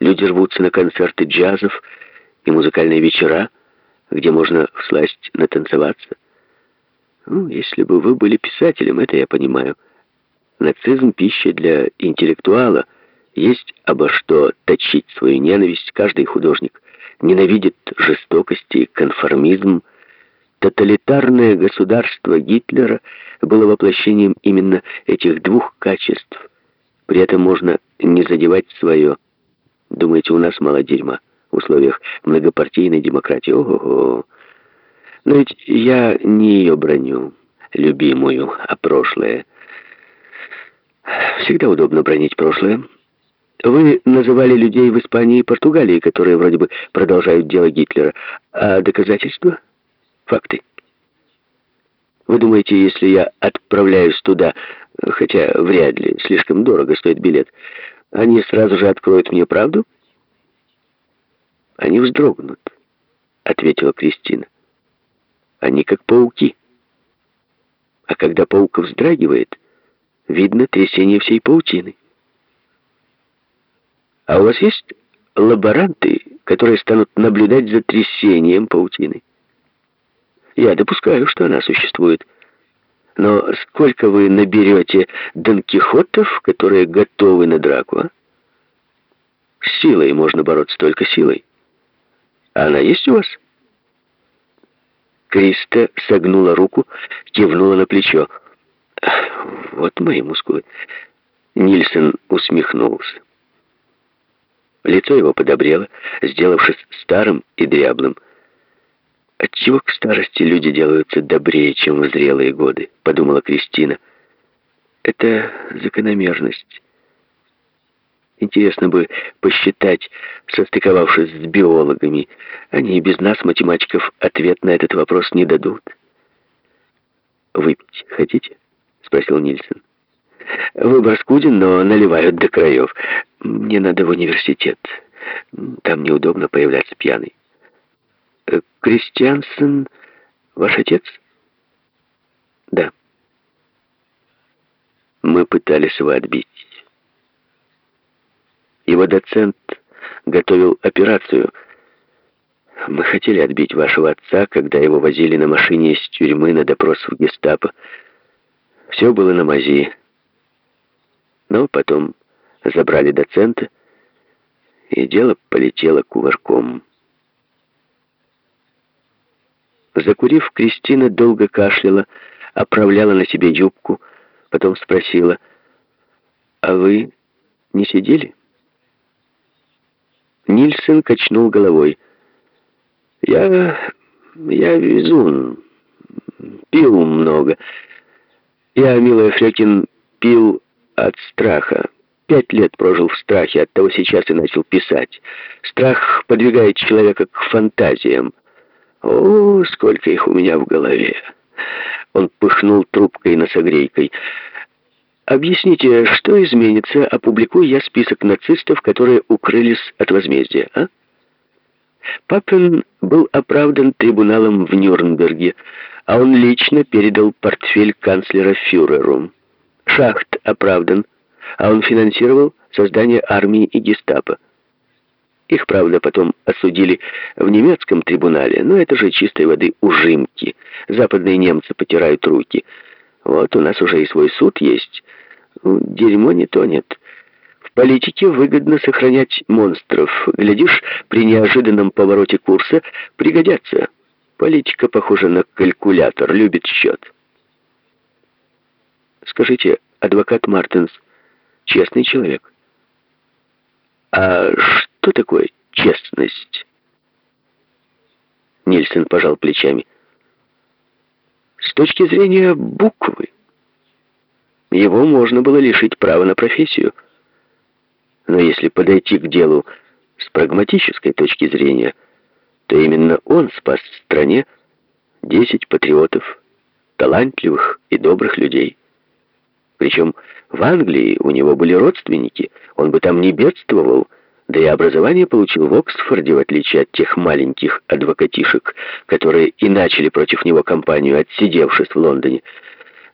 Люди рвутся на концерты джазов и музыкальные вечера, где можно всласть натанцеваться. Ну, если бы вы были писателем, это я понимаю. Нацизм — пища для интеллектуала. Есть обо что точить свою ненависть. Каждый художник ненавидит жестокости, конформизм. Тоталитарное государство Гитлера было воплощением именно этих двух качеств. При этом можно не задевать свое. Думаете, у нас мало дерьма в условиях многопартийной демократии? Ого-го! Но ведь я не ее броню, любимую, а прошлое. Всегда удобно бронить прошлое. Вы называли людей в Испании и Португалии, которые вроде бы продолжают дело Гитлера. А доказательства? Факты. Вы думаете, если я отправляюсь туда, хотя вряд ли, слишком дорого стоит билет, они сразу же откроют мне правду? Они вздрогнут, ответила Кристина. Они как пауки. А когда паук вздрагивает, видно трясение всей паутины. А у вас есть лаборанты, которые станут наблюдать за трясением паутины? Я допускаю, что она существует. Но сколько вы наберете Дон Кихотов, которые готовы на драку, а? С силой можно бороться только силой. А она есть у вас? Криста согнула руку, кивнула на плечо. «Вот мои мускулы». Нильсон усмехнулся. Лицо его подобрело, сделавшись старым и дряблым. «Отчего к старости люди делаются добрее, чем в зрелые годы?» — подумала Кристина. «Это закономерность». Интересно бы посчитать, состыковавшись с биологами. Они и без нас, математиков, ответ на этот вопрос не дадут. «Выпить хотите?» — спросил Нильсон. «Выбор скуден, но наливают до краев. Мне надо в университет. Там неудобно появляться пьяный». «Кристиансен ваш отец?» «Да». «Мы пытались его отбить». Его доцент готовил операцию. Мы хотели отбить вашего отца, когда его возили на машине из тюрьмы на допрос в гестапо. Все было на мази. Но потом забрали доцента, и дело полетело кувырком. Закурив, Кристина долго кашляла, оправляла на себе юбку, потом спросила, «А вы не сидели?» Нильсон качнул головой. «Я... я везун. Пил много. Я, милая Фрекин, пил от страха. Пять лет прожил в страхе, оттого сейчас и начал писать. Страх подвигает человека к фантазиям. О, сколько их у меня в голове!» Он пыхнул трубкой носогрейкой. Объясните, что изменится, опубликую я список нацистов, которые укрылись от возмездия, а? Папин был оправдан трибуналом в Нюрнберге, а он лично передал портфель канцлера фюреру. Шахт оправдан, а он финансировал создание армии и гестапо. Их, правда, потом осудили в немецком трибунале, но это же чистой воды ужимки. Западные немцы потирают руки. Вот у нас уже и свой суд есть. Ну, дерьмо не тонет. В политике выгодно сохранять монстров. Глядишь, при неожиданном повороте курса пригодятся. Политика похожа на калькулятор, любит счет. Скажите, адвокат Мартинс честный человек? А такое честность? Нильсон пожал плечами. С точки зрения буквы. Его можно было лишить права на профессию. Но если подойти к делу с прагматической точки зрения, то именно он спас стране 10 патриотов, талантливых и добрых людей. Причем в Англии у него были родственники, он бы там не бедствовал, да и образование получил в Оксфорде, в отличие от тех маленьких адвокатишек, которые и начали против него кампанию, отсидевшись в Лондоне.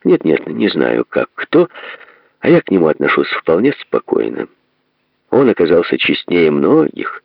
Нет-нет, не знаю, как кто, а я к нему отношусь вполне спокойно. Он оказался честнее многих,